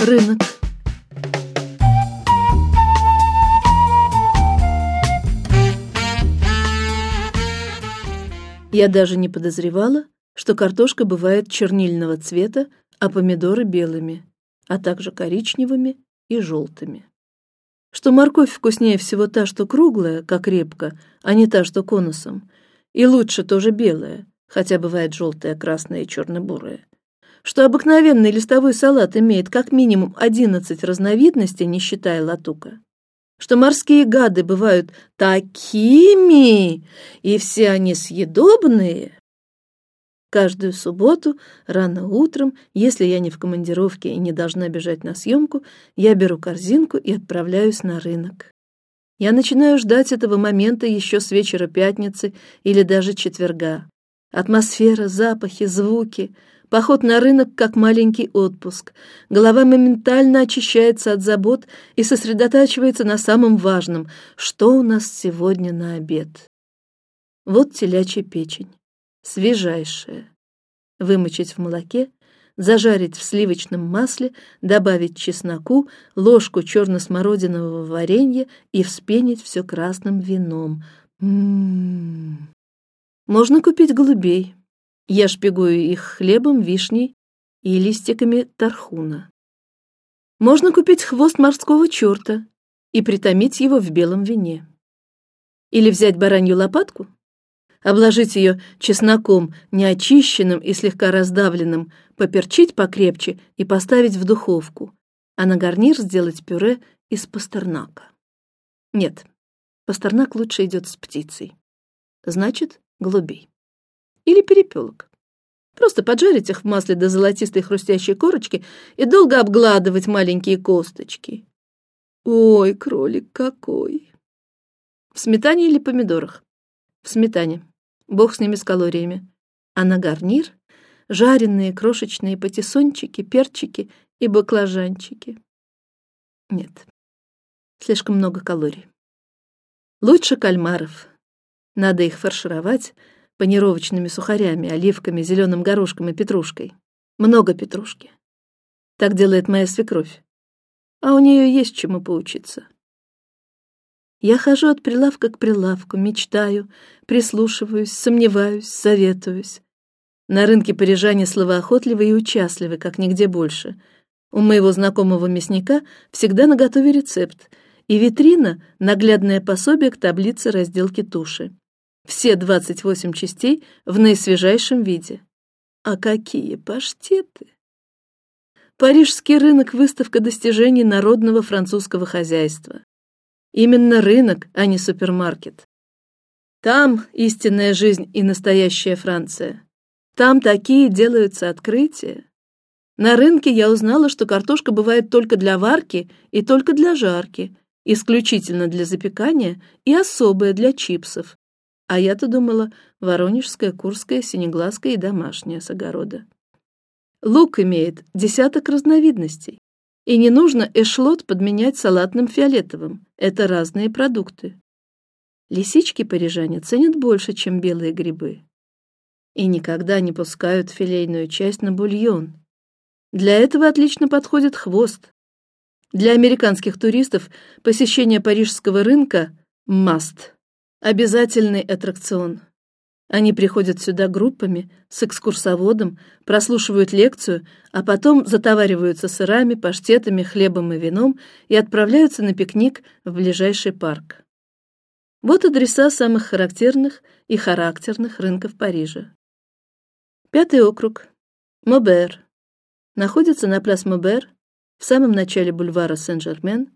Рынок. Я даже не подозревала, что картошка бывает чернильного цвета, а помидоры белыми, а также коричневыми и желтыми. Что морковь вкуснее всего та, что круглая, как репка, а не та, что конусом, и лучше тоже белая, хотя бывает желтая, красная и черно-бурая что обыкновенный листовой салат имеет как минимум одиннадцать разновидностей, не считая латука, что морские гады бывают такими, и все они съедобные. Каждую субботу рано утром, если я не в командировке и не должна бежать на съемку, я беру корзинку и отправляюсь на рынок. Я начинаю ждать этого момента еще с вечера пятницы или даже четверга. Атмосфера, запахи, звуки, Поход на рынок как маленький отпуск. Голова моментально очищается от забот и сосредотачивается на самом важном: что у нас сегодня на обед. Вот телячья печень, свежайшая. Вымочить в молоке, зажарить в сливочном масле, добавить чесноку, ложку черно-смородинового варенья и вспенить все красным вином. М-м-м. Можно купить голубей, я шпигую их хлебом, вишней и листиками тархуна. Можно купить хвост морского черта и притомить его в белом вине. Или взять баранью лопатку, обложить ее чесноком неочищенным и слегка раздавленным, поперчить покрепче и поставить в духовку, а на гарнир сделать пюре из пастернака. Нет, пастернак лучше идет с птицей. Значит, голубей или перепелок. Просто поджарить их в масле до золотистой хрустящей корочки и долго обгладывать маленькие косточки. Ой, кролик какой! В сметане или помидорах? В сметане. Бог с ними с калориями. А на гарнир жареные крошечные патиссончики, перчики и баклажанчики. Нет, слишком много калорий. Лучше кальмаров. Надо их фаршировать, панировочными сухарями, оливками, зеленым горошком и петрушкой. Много петрушки. Так делает моя свекровь, а у нее есть чему поучиться. Я хожу от прилавка к прилавку, мечтаю, прислушиваюсь, сомневаюсь, советуюсь. На рынке парижане словоохотливы и участливы, как нигде больше. У моего знакомого мясника всегда на готове рецепт и витрина наглядное пособие к таблице разделки туши все двадцать восемь частей в наисвежайшем виде. А какие паштеты! Парижский рынок – выставка достижений народного французского хозяйства. Именно рынок, а не супермаркет. Там истинная жизнь и настоящая Франция. Там такие делаются открытия. На рынке я узнала, что картошка бывает только для варки и только для жарки, исключительно для запекания и особая для чипсов, а я-то думала, воронежская, курская, синеглазская и домашняя с огорода. Лук имеет десяток разновидностей, и не нужно эшлот подменять салатным фиолетовым. Это разные продукты. Лисички парижане ценят больше, чем белые грибы, и никогда не пускают филейную часть на бульон. Для этого отлично подходит хвост. Для американских туристов посещение парижского рынка must обязательный аттракцион. Они приходят сюда группами с экскурсоводом, прослушивают лекцию, а потом затовариваются сырами, паштетами, хлебом и вином и отправляются на пикник в ближайший парк. Вот адреса самых характерных и характерных рынков Парижа. Пятый округ, Мобер, находится на Пляс Мобер в самом начале бульвара Сен-Жермен,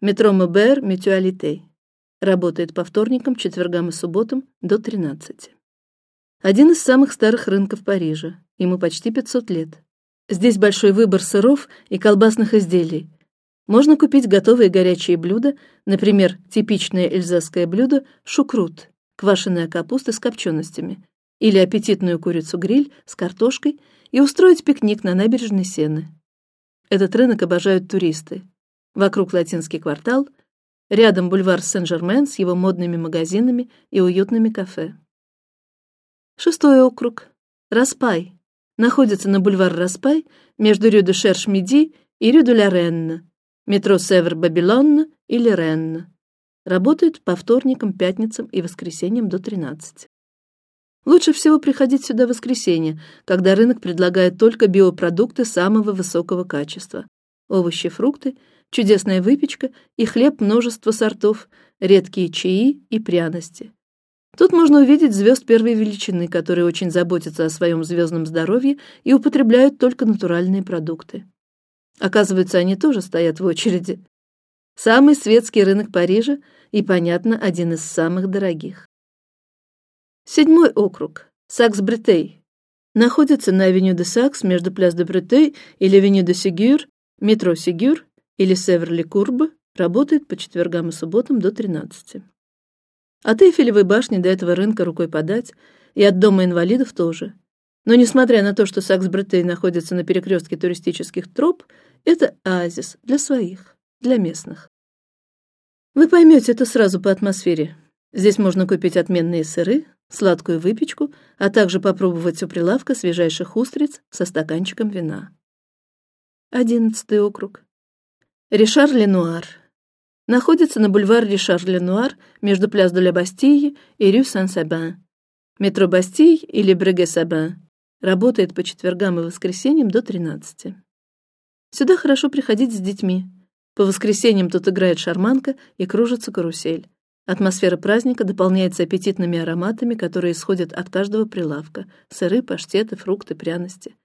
метро Мобер Мютуалите. Работает по вторникам, четвергам и субботам до 13. Один из самых старых рынков Парижа. Ему почти 500 лет. Здесь большой выбор сыров и колбасных изделий. Можно купить готовые горячие блюда, например, типичное эльзасское блюдо шукрут, квашеная капуста с копченостями, или аппетитную курицу гриль с картошкой и устроить пикник на набережной Сены. Этот рынок обожают туристы. Вокруг латинский квартал, Рядом бульвар Сен-Жермен с его модными магазинами и уютными кафе. Шестой округ. Распай находится на бульвар Распай между Рю де Шерш Миди и Рю де ла Ренна, метро Север Бабилон или Ренна. Работает по вторникам, пятницам и воскресеньям до 13. Лучше всего приходить сюда в воскресенье, когда рынок предлагает только биопродукты самого высокого качества: овощи, фрукты, чудесная выпечка и хлеб множества сортов, редкие чаи и пряности. Тут можно увидеть звезд первой величины, которые очень заботятся о своем звездном здоровье и употребляют только натуральные продукты. Оказывается, они тоже стоят в очереди. Самый светский рынок Парижа и, понятно, один из самых дорогих. Седьмой округ Сакс-Бретей находится на авеню де Сакс между Пляс де Бретей или авеню де Сигюр, метро Сигюр или Северли Курб работает по четвергам и субботам до 13. От Эйфелевой башни до этого рынка рукой подать, и от дома инвалидов тоже. Но несмотря на то, что Сакс-Бретей находится на перекрестке туристических троп, это оазис для своих, для местных. Вы поймете это сразу по атмосфере. Здесь можно купить отменные сыры, сладкую выпечку, а также попробовать у прилавка свежайших устриц со стаканчиком вина. Одиннадцатый округ. Ришар Ленуар находится на бульвар Ришар-Ленуар между пляс де Бастille и Рю Сан-Сабин. Метро Бастиль или Бреге-Сабин работает по четвергам и воскресеньям до 13. Сюда хорошо приходить с детьми. По воскресеньям тут играет шарманка и кружится карусель. Атмосфера праздника дополняется аппетитными ароматами, которые исходят от каждого прилавка: сыры, паштеты, фрукты, пряности.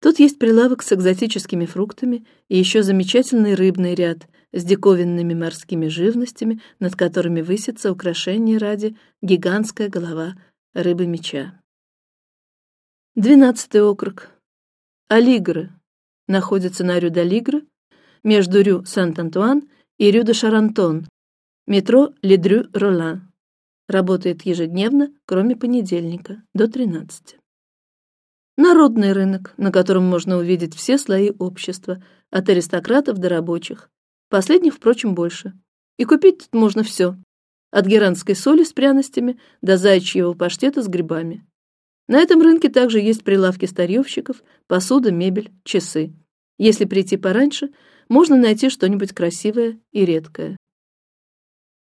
Тут есть прилавок с экзотическими фруктами и еще замечательный рыбный ряд с диковинными морскими живностями, над которыми высится украшение ради гигантская голова рыбы меча. Двенадцатый округ. Алигры находится на Рю d'Aligre между Рю Сент-Антуан и Рю де Шарантон. Метро Ледрю Ролан работает ежедневно, кроме понедельника до 13. Народный рынок, на котором можно увидеть все слои общества, от аристократов до рабочих. Последних, впрочем, больше. И купить тут можно все, от геранской соли с пряностями до заячьего паштета с грибами. На этом рынке также есть прилавки старьевщиков, посуда, мебель, часы. Если прийти пораньше, можно найти что-нибудь красивое и редкое.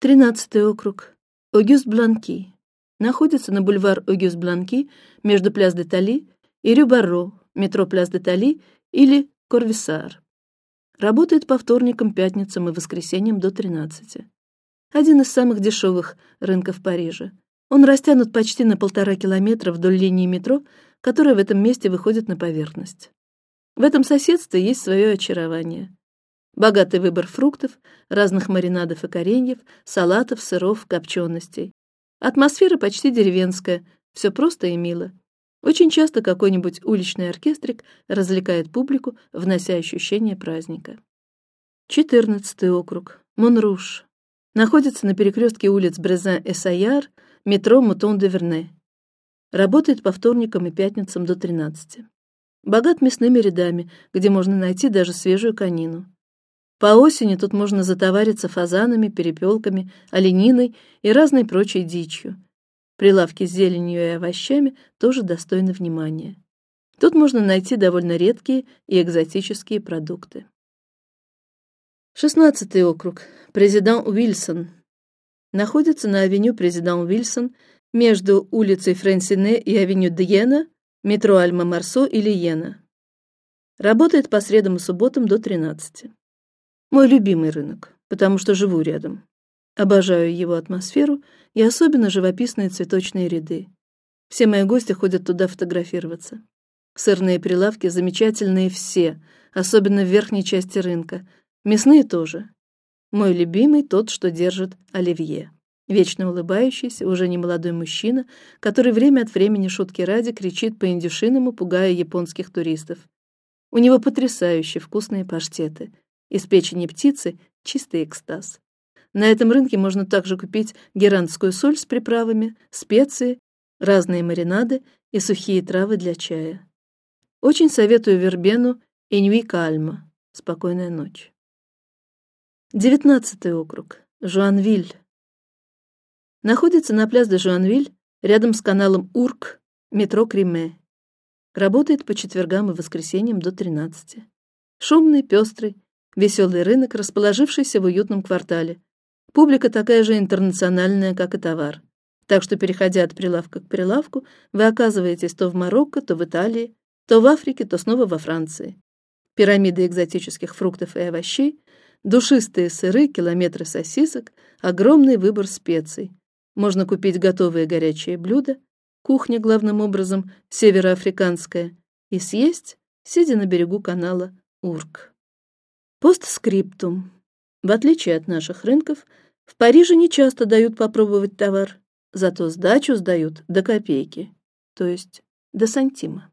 Тринадцатый округ. Огюст Бланки находится на бульвар Огюст Бланки между Пляс де Тали и Рю Барро, метро Пляс де Тали или Корвисар. Работает по вторникам, пятницам и воскресеньям до 13. Один из самых дешевых рынков Парижа. Он растянут почти на полтора километра вдоль линии метро, которая в этом месте выходит на поверхность. В этом соседстве есть свое очарование. Богатый выбор фруктов, разных маринадов и кореньев, салатов, сыров, копченостей. Атмосфера почти деревенская, все просто и мило. Очень часто какой-нибудь уличный оркестрик развлекает публику, внося ощущение праздника. Четырнадцатый округ. Монруш находится на перекрестке улиц Брезан и Саяр, метро Мутон де Верне. Работает по вторникам и пятницам до 13. Богат мясными рядами, где можно найти даже свежую конину. По осени тут можно затовариться фазанами, перепелками, олениной и разной прочей дичью. Прилавки с зеленью и овощами тоже достойны внимания. Тут можно найти довольно редкие и экзотические продукты. Шестнадцатый округ. Президент Уилсон находится на авеню Президент Уилсон между улицей Франсине и авеню Диена, метро Альма Марсо или Йена. Работает по средам и субботам до 13. Мой любимый рынок, потому что живу рядом. Обожаю его атмосферу и особенно живописные цветочные ряды. Все мои гости ходят туда фотографироваться. Сырные прилавки замечательные все, особенно в верхней части рынка. Мясные тоже. Мой любимый тот, что держит Оливье, вечно улыбающийся, уже не молодой мужчина, который время от времени шутки ради кричит по индюшиному, пугая японских туристов. У него потрясающие вкусные паштеты из печени птицы чистый экстаз. На этом рынке можно также купить герандскую соль с приправами, специи, разные маринады и сухие травы для чая. Очень советую вербену и ньюи кальма. Спокойная ночь. Девятнадцатый округ. Жуанвиль. Находится на пляж де Жуанвиль, рядом с каналом Урк, метро Криме. Работает по четвергам и воскресеньям до 13. Шумный, пестрый, веселый рынок, расположившийся в уютном квартале. Публика такая же интернациональная, как и товар. Так что, переходя от прилавка к прилавку, вы оказываетесь то в Марокко, то в Италии, то в Африке, то снова во Франции. Пирамиды экзотических фруктов и овощей, душистые сыры, километры сосисок, огромный выбор специй. Можно купить готовые горячие блюда, кухня главным образом североафриканская, и съесть, сидя на берегу канала Урк. Постскриптум. В отличие от наших рынков, в Париже не часто дают попробовать товар, зато сдачу сдают до копейки, то есть до сантима.